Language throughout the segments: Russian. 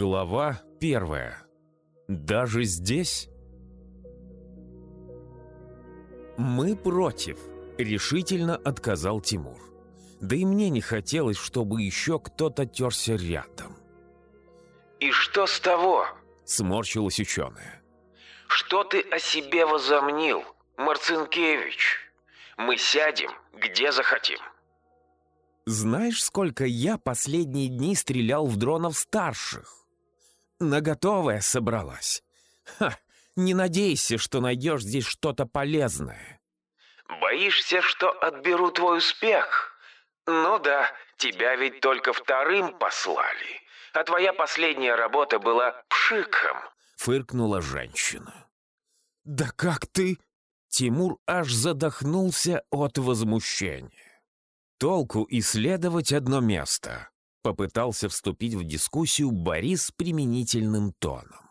Глава первая. Даже здесь? «Мы против», — решительно отказал Тимур. Да и мне не хотелось, чтобы еще кто-то терся рядом. «И что с того?» — сморщилась ученая. «Что ты о себе возомнил, Марцинкевич? Мы сядем, где захотим». Знаешь, сколько я последние дни стрелял в дронов старших? На готовое собралась. Ха, не надейся, что найдешь здесь что-то полезное. Боишься, что отберу твой успех? Ну да, тебя ведь только вторым послали. А твоя последняя работа была пшиком. Фыркнула женщина. Да как ты? Тимур аж задохнулся от возмущения. Толку исследовать одно место. Попытался вступить в дискуссию Борис применительным тоном.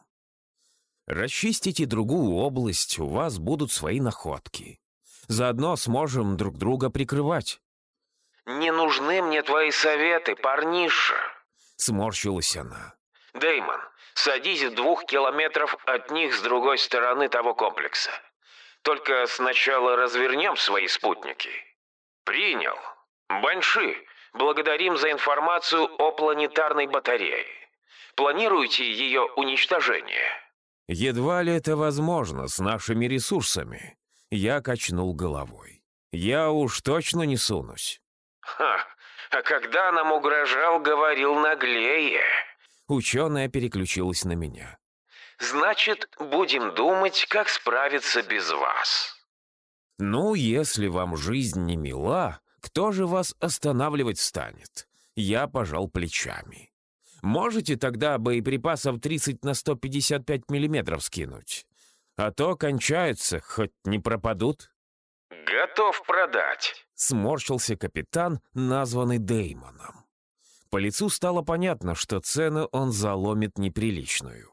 Расчистите другую область, у вас будут свои находки. Заодно сможем друг друга прикрывать. «Не нужны мне твои советы, парниша!» Сморщилась она. Деймон, садись в двух километров от них с другой стороны того комплекса. Только сначала развернем свои спутники». «Принял», Банши, благодарим за информацию о планетарной батарее. Планируете ее уничтожение? Едва ли это возможно с нашими ресурсами. Я качнул головой. Я уж точно не сунусь. Ха, а когда нам угрожал, говорил наглее. Ученая переключилась на меня. Значит, будем думать, как справиться без вас. Ну, если вам жизнь не мила, кто же вас останавливать станет? Я пожал плечами. Можете тогда боеприпасов 30 на 155 миллиметров скинуть? А то кончаются, хоть не пропадут. «Готов продать», — сморщился капитан, названный Деймоном. По лицу стало понятно, что цену он заломит неприличную.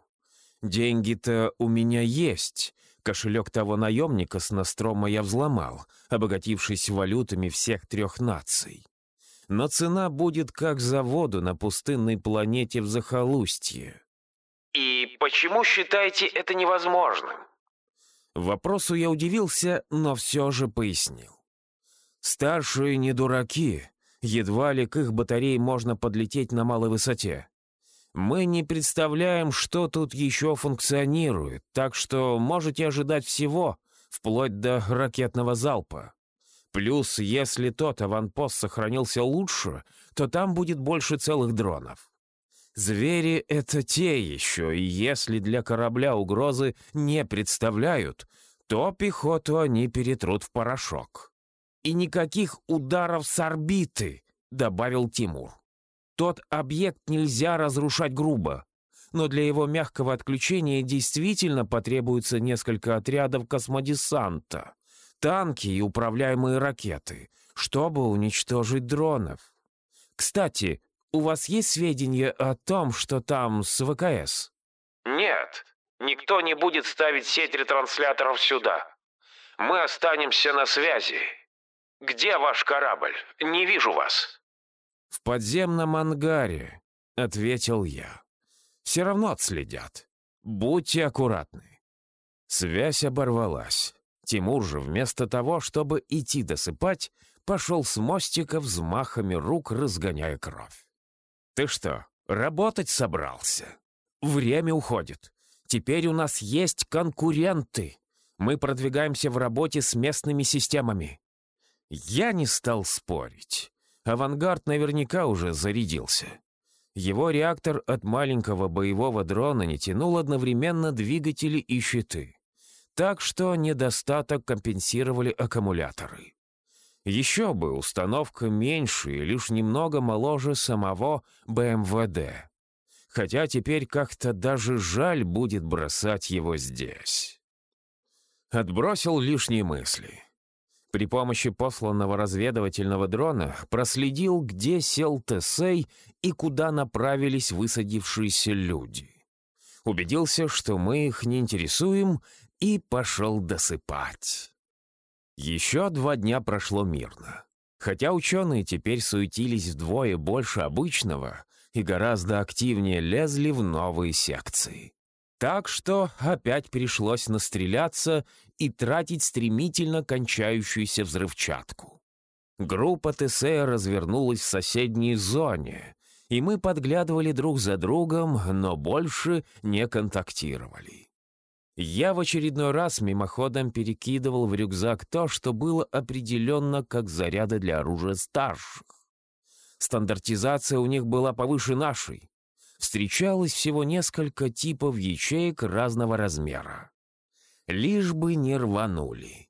Деньги-то у меня есть, Кошелек того наемника с Настрома я взломал, обогатившись валютами всех трех наций. Но цена будет как за воду на пустынной планете в захолустье. «И почему считаете это невозможным?» Вопросу я удивился, но все же пояснил. «Старшие не дураки. Едва ли к их батарее можно подлететь на малой высоте. Мы не представляем, что тут еще функционирует, так что можете ожидать всего, вплоть до ракетного залпа. Плюс, если тот аванпост сохранился лучше, то там будет больше целых дронов. Звери — это те еще, и если для корабля угрозы не представляют, то пехоту они перетрут в порошок. «И никаких ударов с орбиты», — добавил Тимур. Тот объект нельзя разрушать грубо, но для его мягкого отключения действительно потребуется несколько отрядов космодесанта, танки и управляемые ракеты, чтобы уничтожить дронов. Кстати, у вас есть сведения о том, что там с ВКС? Нет, никто не будет ставить сеть ретрансляторов сюда. Мы останемся на связи. Где ваш корабль? Не вижу вас. «В подземном ангаре», — ответил я. «Все равно отследят. Будьте аккуратны». Связь оборвалась. Тимур же вместо того, чтобы идти досыпать, пошел с мостика взмахами рук, разгоняя кровь. «Ты что, работать собрался? Время уходит. Теперь у нас есть конкуренты. Мы продвигаемся в работе с местными системами». Я не стал спорить. Авангард наверняка уже зарядился. Его реактор от маленького боевого дрона не тянул одновременно двигатели и щиты. Так что недостаток компенсировали аккумуляторы. Еще бы, установка меньше и лишь немного моложе самого БМВД. Хотя теперь как-то даже жаль будет бросать его здесь. Отбросил лишние мысли при помощи посланного разведывательного дрона проследил, где сел Тесей и куда направились высадившиеся люди. Убедился, что мы их не интересуем, и пошел досыпать. Еще два дня прошло мирно. Хотя ученые теперь суетились вдвое больше обычного, и гораздо активнее лезли в новые секции. Так что опять пришлось настреляться и тратить стремительно кончающуюся взрывчатку. Группа ТСЭ развернулась в соседней зоне, и мы подглядывали друг за другом, но больше не контактировали. Я в очередной раз мимоходом перекидывал в рюкзак то, что было определенно как заряды для оружия старших. Стандартизация у них была повыше нашей. Встречалось всего несколько типов ячеек разного размера. Лишь бы не рванули.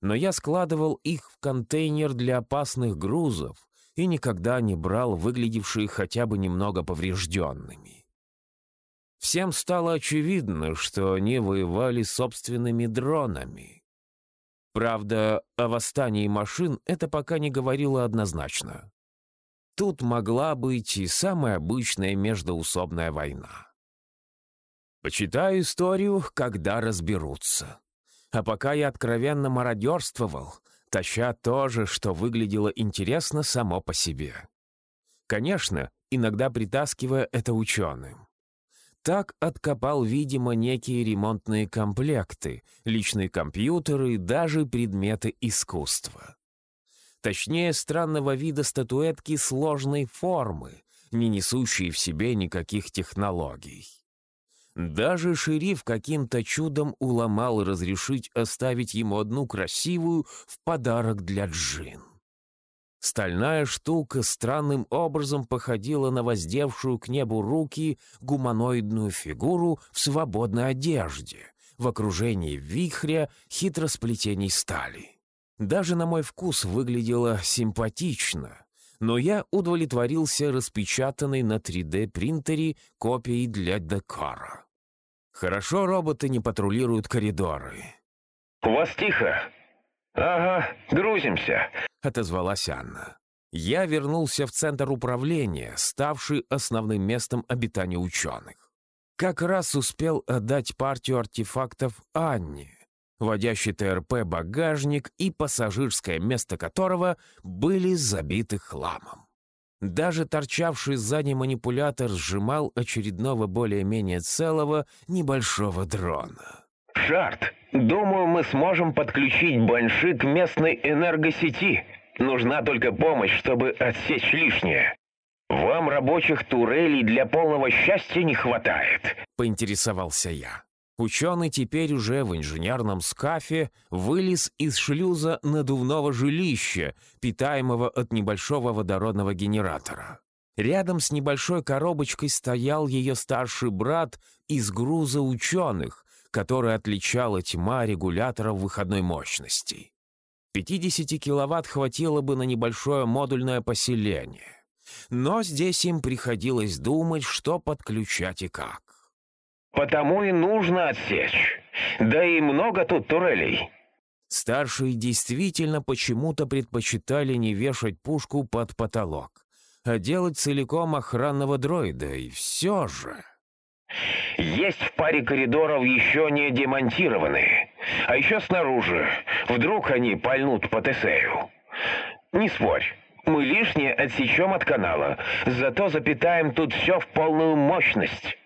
Но я складывал их в контейнер для опасных грузов и никогда не брал выглядевшие хотя бы немного поврежденными. Всем стало очевидно, что они воевали собственными дронами. Правда, о восстании машин это пока не говорило однозначно. Тут могла быть и самая обычная междоусобная война. Почитаю историю, когда разберутся. А пока я откровенно мародерствовал, таща то же, что выглядело интересно само по себе. Конечно, иногда притаскивая это ученым. Так откопал, видимо, некие ремонтные комплекты, личные компьютеры даже предметы искусства. Точнее, странного вида статуэтки сложной формы, не несущие в себе никаких технологий. Даже шериф каким-то чудом уломал разрешить оставить ему одну красивую в подарок для Джин. Стальная штука странным образом походила на воздевшую к небу руки гуманоидную фигуру в свободной одежде, в окружении вихря хитросплетений стали. Даже на мой вкус выглядела симпатично, но я удовлетворился распечатанной на 3D-принтере копией для декора. Хорошо роботы не патрулируют коридоры. «У вас тихо?» «Ага, грузимся», — отозвалась Анна. Я вернулся в центр управления, ставший основным местом обитания ученых. Как раз успел отдать партию артефактов Анне, водящий ТРП багажник и пассажирское место которого были забиты хламом. Даже торчавший сзади манипулятор сжимал очередного более-менее целого небольшого дрона. «Шарт, думаю, мы сможем подключить Банши к местной энергосети. Нужна только помощь, чтобы отсечь лишнее. Вам рабочих турелей для полного счастья не хватает», — поинтересовался я. Ученый теперь уже в инженерном скафе вылез из шлюза надувного жилища, питаемого от небольшого водородного генератора. Рядом с небольшой коробочкой стоял ее старший брат из груза ученых, который отличала тьма регуляторов выходной мощности. 50 киловатт хватило бы на небольшое модульное поселение. Но здесь им приходилось думать, что подключать и как. «Потому и нужно отсечь. Да и много тут турелей». Старшие действительно почему-то предпочитали не вешать пушку под потолок, а делать целиком охранного дроида, и все же... Есть в паре коридоров еще не демонтированные. А еще снаружи. Вдруг они пальнут по Тесею. Не спорь. Мы лишнее отсечем от канала. Зато запитаем тут все в полную мощность.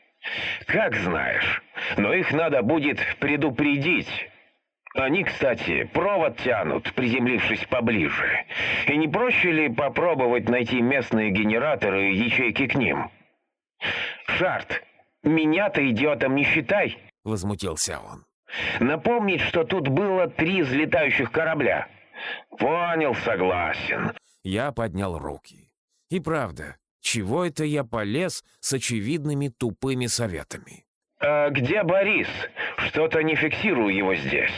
Как знаешь. Но их надо будет предупредить. Они, кстати, провод тянут, приземлившись поближе. И не проще ли попробовать найти местные генераторы и ячейки к ним? Шарт, меня-то идиотом не считай!» — возмутился он. «Напомнить, что тут было три взлетающих корабля». «Понял, согласен». Я поднял руки. И правда, чего это я полез с очевидными тупыми советами? «А где Борис? Что-то не фиксирую его здесь.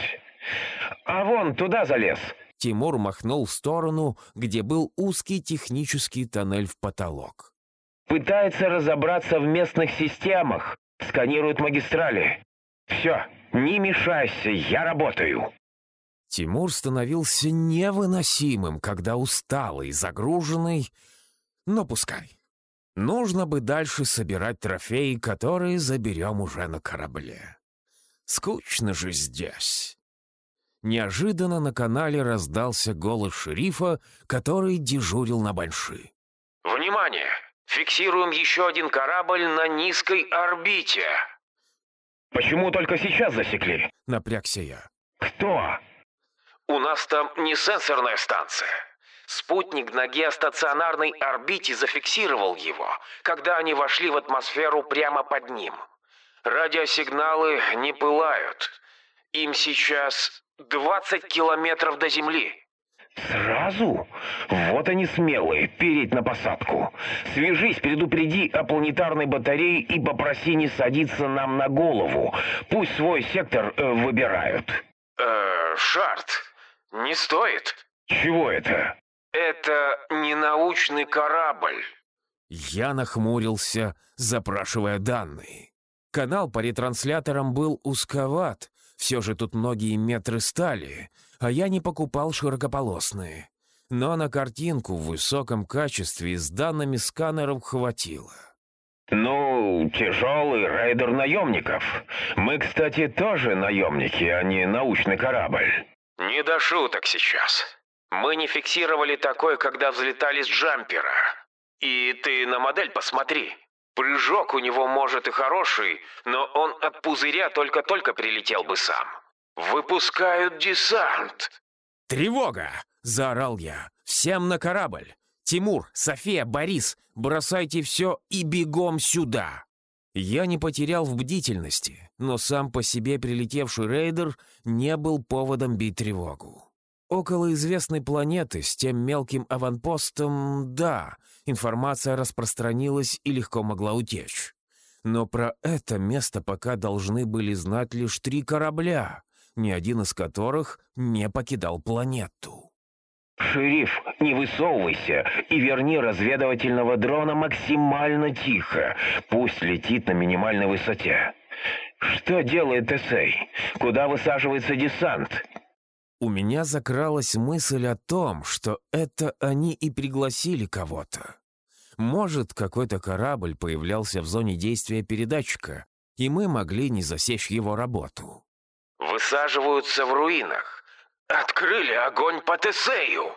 А вон туда залез». Тимур махнул в сторону, где был узкий технический тоннель в потолок. Пытается разобраться в местных системах. Сканирует магистрали. Все, не мешайся, я работаю. Тимур становился невыносимым, когда усталый, загруженный, но пускай. Нужно бы дальше собирать трофеи, которые заберем уже на корабле. Скучно же здесь. Неожиданно на канале раздался голос шерифа, который дежурил на Банши. «Внимание! Фиксируем еще один корабль на низкой орбите». «Почему только сейчас засекли?» — напрягся я. «Кто?» «У нас там не сенсорная станция. Спутник на геостационарной орбите зафиксировал его, когда они вошли в атмосферу прямо под ним. Радиосигналы не пылают. Им сейчас 20 километров до Земли». «Сразу? Вот они смелые, переть на посадку. Свяжись, предупреди о планетарной батарее и попроси не садиться нам на голову. Пусть свой сектор э, выбирают». «Э, Шарт, не стоит». «Чего это?» «Это не научный корабль». Я нахмурился, запрашивая данные. Канал по ретрансляторам был узковат, все же тут многие метры стали, а я не покупал широкополосные. Но на картинку в высоком качестве с данными сканеров хватило. «Ну, тяжелый рейдер наемников. Мы, кстати, тоже наемники, а не научный корабль». «Не до шуток сейчас. Мы не фиксировали такое, когда взлетали с джампера. И ты на модель посмотри. Прыжок у него, может, и хороший, но он от пузыря только-только прилетел бы сам. Выпускают десант!» «Тревога!» — заорал я. «Всем на корабль! Тимур, София, Борис, бросайте все и бегом сюда!» Я не потерял в бдительности, но сам по себе прилетевший рейдер не был поводом бить тревогу. Около известной планеты с тем мелким аванпостом, да, информация распространилась и легко могла утечь. Но про это место пока должны были знать лишь три корабля, ни один из которых не покидал планету. «Шериф, не высовывайся и верни разведывательного дрона максимально тихо. Пусть летит на минимальной высоте. Что делает Эсей? Куда высаживается десант?» У меня закралась мысль о том, что это они и пригласили кого-то. Может, какой-то корабль появлялся в зоне действия передатчика, и мы могли не засечь его работу. «Высаживаются в руинах. Открыли огонь по Тесею!»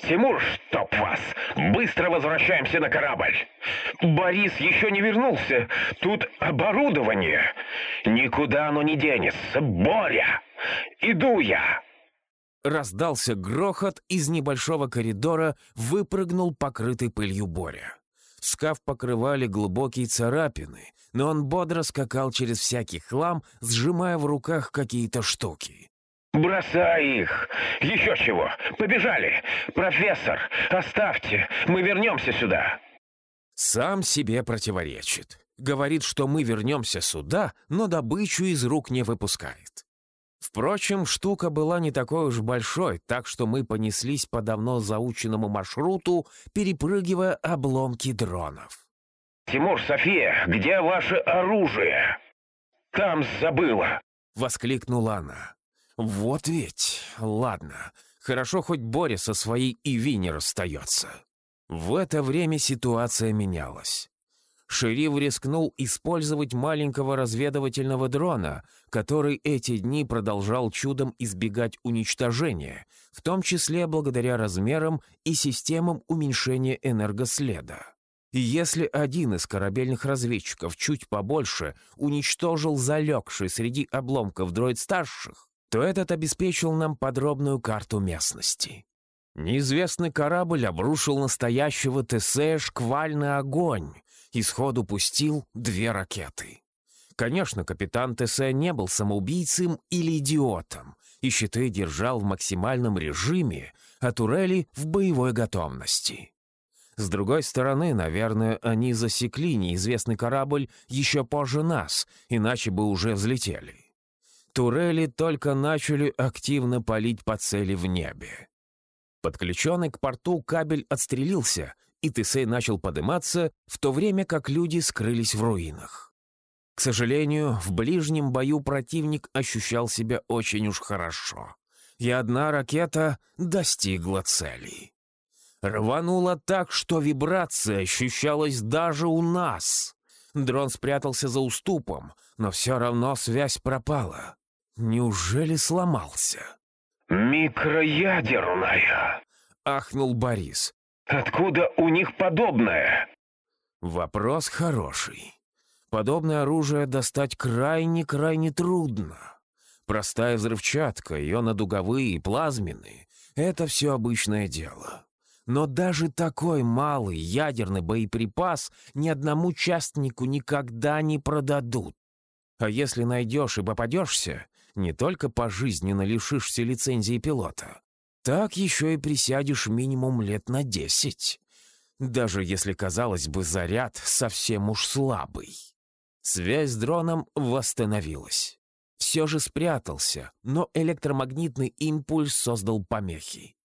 «Тимур, чтоб вас! Быстро возвращаемся на корабль! Борис еще не вернулся. Тут оборудование. Никуда оно не денется. Боря! Иду я!» Раздался грохот, из небольшого коридора выпрыгнул покрытый пылью Боря. Скаф покрывали глубокие царапины, но он бодро скакал через всякий хлам, сжимая в руках какие-то штуки. «Бросай их! Еще чего! Побежали! Профессор, оставьте! Мы вернемся сюда!» Сам себе противоречит. Говорит, что мы вернемся сюда, но добычу из рук не выпускает. Впрочем, штука была не такой уж большой, так что мы понеслись по давно заученному маршруту, перепрыгивая обломки дронов. «Тимур, София, где ваше оружие?» «Там забыла!» — воскликнула она. «Вот ведь... Ладно, хорошо хоть Боря со своей Иви не расстается». В это время ситуация менялась. Шериф рискнул использовать маленького разведывательного дрона, который эти дни продолжал чудом избегать уничтожения, в том числе благодаря размерам и системам уменьшения энергоследа. И если один из корабельных разведчиков чуть побольше уничтожил залегший среди обломков дроид старших, то этот обеспечил нам подробную карту местности. Неизвестный корабль обрушил настоящего ТС шквальный огонь, и сходу пустил две ракеты. Конечно, капитан ТС не был самоубийцем или идиотом, и щиты держал в максимальном режиме, а турели в боевой готовности. С другой стороны, наверное, они засекли неизвестный корабль еще позже нас, иначе бы уже взлетели. Турели только начали активно палить по цели в небе. Подключенный к порту кабель отстрелился, и Тесей начал подниматься, в то время как люди скрылись в руинах. К сожалению, в ближнем бою противник ощущал себя очень уж хорошо, и одна ракета достигла цели. Рвануло так, что вибрация ощущалась даже у нас. Дрон спрятался за уступом, но все равно связь пропала. Неужели сломался? «Микроядерная!» — ахнул Борис. Откуда у них подобное? Вопрос хороший. Подобное оружие достать крайне-крайне трудно. Простая взрывчатка, ионодуговые и плазменные — это все обычное дело. Но даже такой малый ядерный боеприпас ни одному частнику никогда не продадут. А если найдешь и попадешься, не только пожизненно лишишься лицензии пилота, так еще и присядешь минимум лет на десять. Даже если, казалось бы, заряд совсем уж слабый. Связь с дроном восстановилась. Все же спрятался, но электромагнитный импульс создал помехи.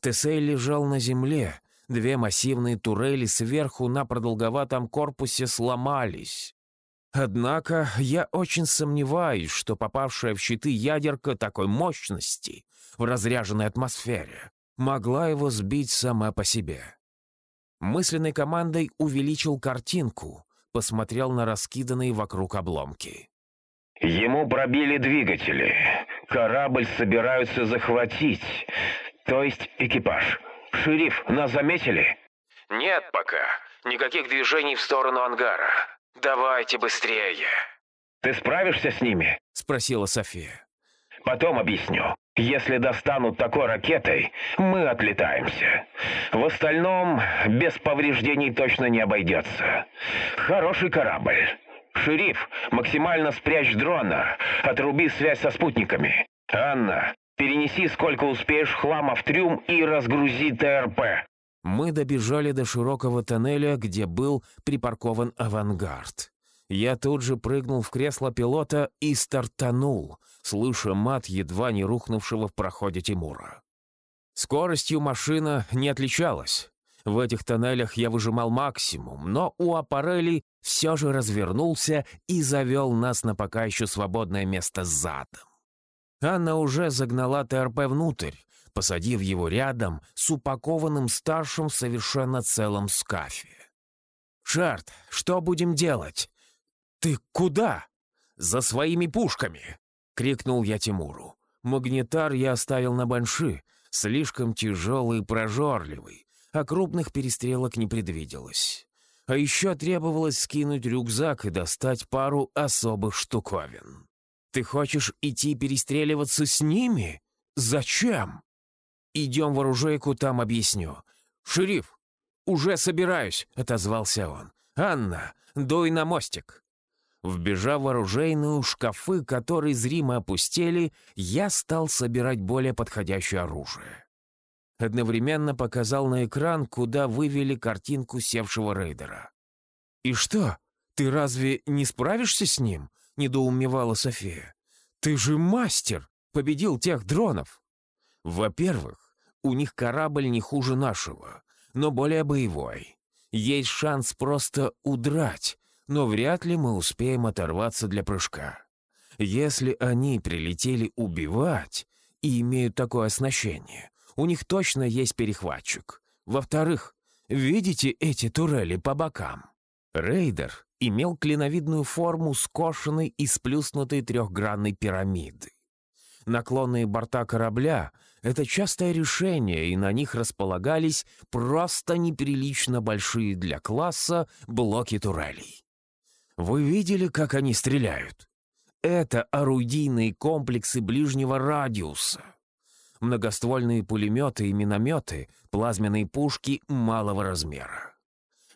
Тесей лежал на земле, две массивные турели сверху на продолговатом корпусе сломались. Однако я очень сомневаюсь, что попавшая в щиты ядерка такой мощности в разряженной атмосфере могла его сбить сама по себе. Мысленной командой увеличил картинку, посмотрел на раскиданные вокруг обломки. Ему пробили двигатели. Корабль собираются захватить. То есть экипаж. Шериф, нас заметили? Нет пока. Никаких движений в сторону ангара. Давайте быстрее. Ты справишься с ними? Спросила София. Потом объясню. Если достанут такой ракетой, мы отлетаемся. В остальном, без повреждений точно не обойдется. Хороший корабль. Шериф, максимально спрячь дрона. Отруби связь со спутниками. Анна, перенеси сколько успеешь хлама в трюм и разгрузи ТРП. Мы добежали до широкого тоннеля, где был припаркован авангард. Я тут же прыгнул в кресло пилота и стартанул, слыша мат едва не рухнувшего в проходе Тимура. Скоростью машина не отличалась. В этих тоннелях я выжимал максимум, но у аппарелей все же развернулся и завел нас на пока еще свободное место задом. Анна уже загнала ТРП внутрь, посадив его рядом с упакованным старшим совершенно целом скафе. «Шарт, что будем делать?» «Ты куда?» «За своими пушками!» — крикнул я Тимуру. Магнитар я оставил на банши, слишком тяжелый и прожорливый, а крупных перестрелок не предвиделось. А еще требовалось скинуть рюкзак и достать пару особых штуковин. «Ты хочешь идти перестреливаться с ними? Зачем?» «Идем в оружейку, там объясню». «Шериф, уже собираюсь», — отозвался он. «Анна, дуй на мостик». Вбежав в оружейную, шкафы, которые зримо опустели, я стал собирать более подходящее оружие. Одновременно показал на экран, куда вывели картинку севшего рейдера. «И что, ты разве не справишься с ним?» — недоумевала София. «Ты же мастер! Победил тех дронов!» «Во-первых, у них корабль не хуже нашего, но более боевой. Есть шанс просто удрать, но вряд ли мы успеем оторваться для прыжка. Если они прилетели убивать и имеют такое оснащение, у них точно есть перехватчик. Во-вторых, видите эти турели по бокам? Рейдер имел клиновидную форму скошенной и сплюснутой трехгранной пирамиды. Наклонные борта корабля — это частое решение, и на них располагались просто неприлично большие для класса блоки турелей. Вы видели, как они стреляют? Это орудийные комплексы ближнего радиуса. Многоствольные пулеметы и минометы, плазменные пушки малого размера.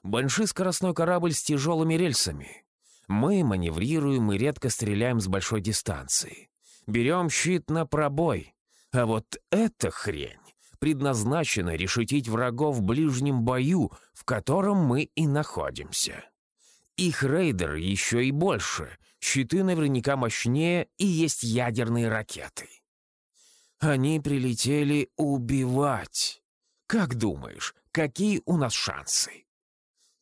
Большой скоростной корабль с тяжелыми рельсами. Мы маневрируем и редко стреляем с большой дистанции. Берем щит на пробой. А вот эта хрень предназначена решетить врагов в ближнем бою, в котором мы и находимся. Их рейдер еще и больше, щиты наверняка мощнее и есть ядерные ракеты. Они прилетели убивать. Как думаешь, какие у нас шансы?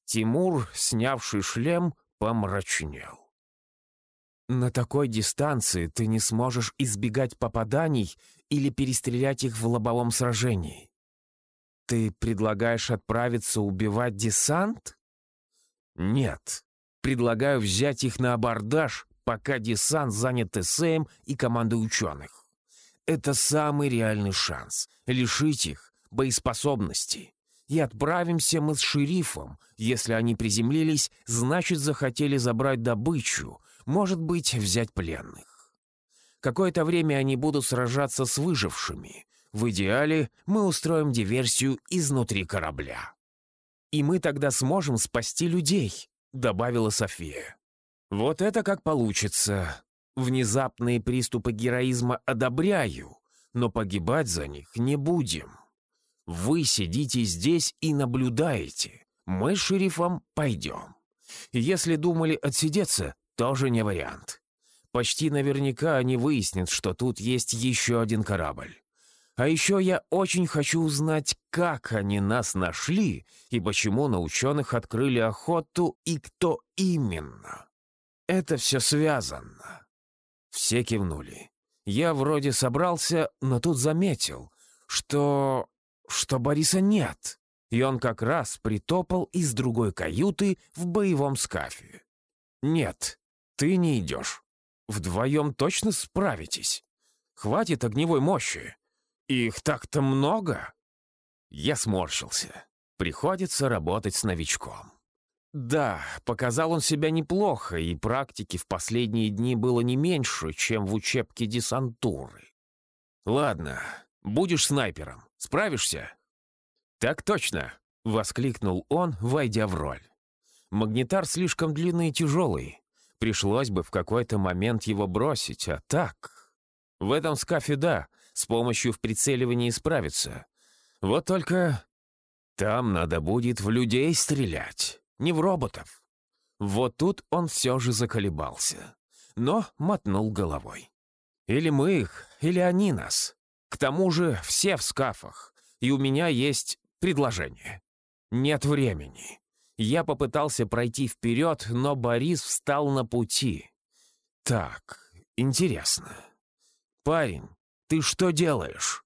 Тимур, снявший шлем, помрачнел. На такой дистанции ты не сможешь избегать попаданий или перестрелять их в лобовом сражении. Ты предлагаешь отправиться убивать десант? Нет. Предлагаю взять их на абордаж, пока десант занят ТСМ и командой ученых. Это самый реальный шанс — лишить их боеспособности. И отправимся мы с шерифом. Если они приземлились, значит, захотели забрать добычу, может быть, взять пленных. Какое-то время они будут сражаться с выжившими. В идеале мы устроим диверсию изнутри корабля. И мы тогда сможем спасти людей, добавила София. Вот это как получится. Внезапные приступы героизма одобряю, но погибать за них не будем. Вы сидите здесь и наблюдаете. Мы с шерифом пойдем. Если думали отсидеться, тоже не вариант. Почти наверняка они выяснят, что тут есть еще один корабль. А еще я очень хочу узнать, как они нас нашли и почему на ученых открыли охоту и кто именно. Это все связано. Все кивнули. Я вроде собрался, но тут заметил, что что Бориса нет, и он как раз притопал из другой каюты в боевом скафе. «Нет, ты не идешь. Вдвоем точно справитесь. Хватит огневой мощи. Их так-то много». Я сморщился. Приходится работать с новичком. Да, показал он себя неплохо, и практики в последние дни было не меньше, чем в учебке десантуры. Ладно, будешь снайпером. Справишься?» «Так точно!» — воскликнул он, войдя в роль. «Магнитар слишком длинный и тяжелый. Пришлось бы в какой-то момент его бросить, а так...» «В этом скафе да, с помощью в прицеливании справиться. Вот только там надо будет в людей стрелять, не в роботов». Вот тут он все же заколебался, но мотнул головой. «Или мы их, или они нас. К тому же все в скафах, и у меня есть предложение. Нет времени. Я попытался пройти вперед, но Борис встал на пути. Так, интересно. Парень, ты что делаешь?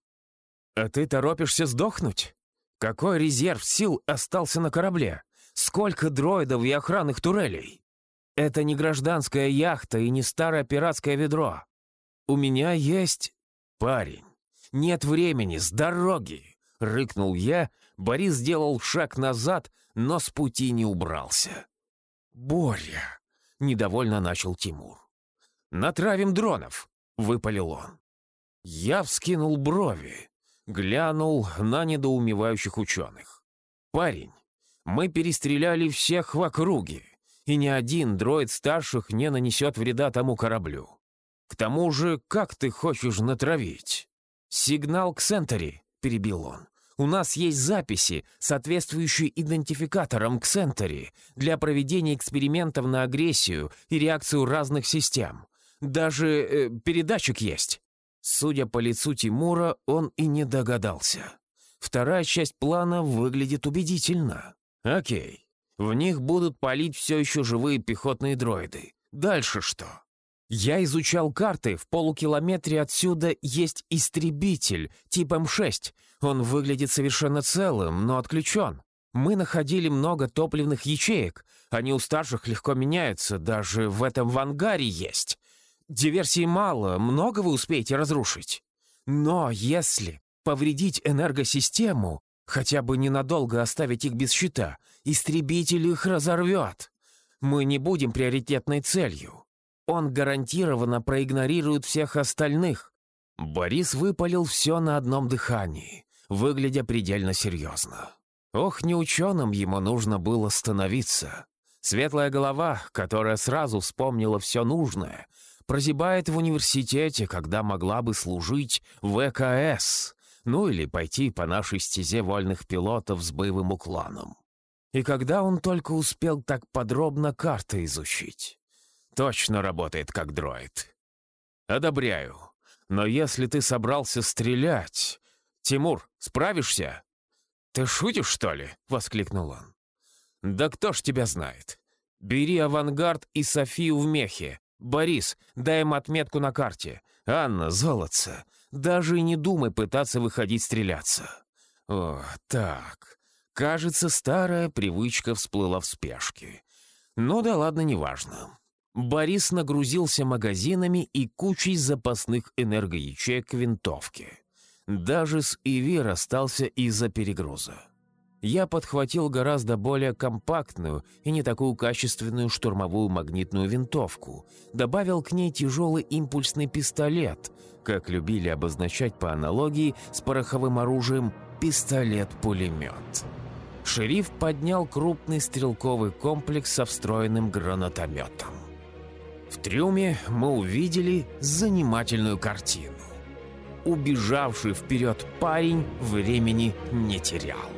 А ты торопишься сдохнуть? Какой резерв сил остался на корабле? Сколько дроидов и охранных турелей? Это не гражданская яхта и не старое пиратское ведро. У меня есть... Парень, «Нет времени, с дороги!» — рыкнул я. Борис сделал шаг назад, но с пути не убрался. «Боря!» — недовольно начал Тимур. «Натравим дронов!» — выпалил он. Я вскинул брови, глянул на недоумевающих ученых. «Парень, мы перестреляли всех в округе, и ни один дроид старших не нанесет вреда тому кораблю. К тому же, как ты хочешь натравить?» «Сигнал к Сентери», — перебил он. «У нас есть записи, соответствующие идентификаторам к Сентери, для проведения экспериментов на агрессию и реакцию разных систем. Даже э, передатчик есть». Судя по лицу Тимура, он и не догадался. Вторая часть плана выглядит убедительно. Окей, в них будут палить все еще живые пехотные дроиды. Дальше что? Я изучал карты, в полукилометре отсюда есть истребитель, тип М6. Он выглядит совершенно целым, но отключен. Мы находили много топливных ячеек. Они у старших легко меняются, даже в этом в ангаре есть. Диверсий мало, много вы успеете разрушить. Но если повредить энергосистему, хотя бы ненадолго оставить их без щита, истребитель их разорвет. Мы не будем приоритетной целью. Он гарантированно проигнорирует всех остальных. Борис выпалил все на одном дыхании, выглядя предельно серьезно. Ох, не ученым ему нужно было становиться. Светлая голова, которая сразу вспомнила все нужное, прозябает в университете, когда могла бы служить в ЭКС, ну или пойти по нашей стезе вольных пилотов с боевым уклоном. И когда он только успел так подробно карты изучить? Точно работает как дроид. Одобряю. Но если ты собрался стрелять... Тимур, справишься? Ты шутишь, что ли? Воскликнул он. Да кто ж тебя знает? Бери авангард и Софию в мехе. Борис, дай им отметку на карте. Анна, золотце, даже не думай пытаться выходить стреляться. О, так. Кажется, старая привычка всплыла в спешке. Ну да ладно, неважно. Борис нагрузился магазинами и кучей запасных энергоячеек к винтовке. Даже с Иви расстался из-за перегруза. я подхватил гораздо более компактную и не такую качественную штурмовую магнитную винтовку, добавил к ней тяжелый импульсный пистолет, как любили обозначать по аналогии с пороховым оружием «пистолет-пулемет». Шериф поднял крупный стрелковый комплекс со встроенным гранатометом. В трюме мы увидели занимательную картину. Убежавший вперед парень времени не терял.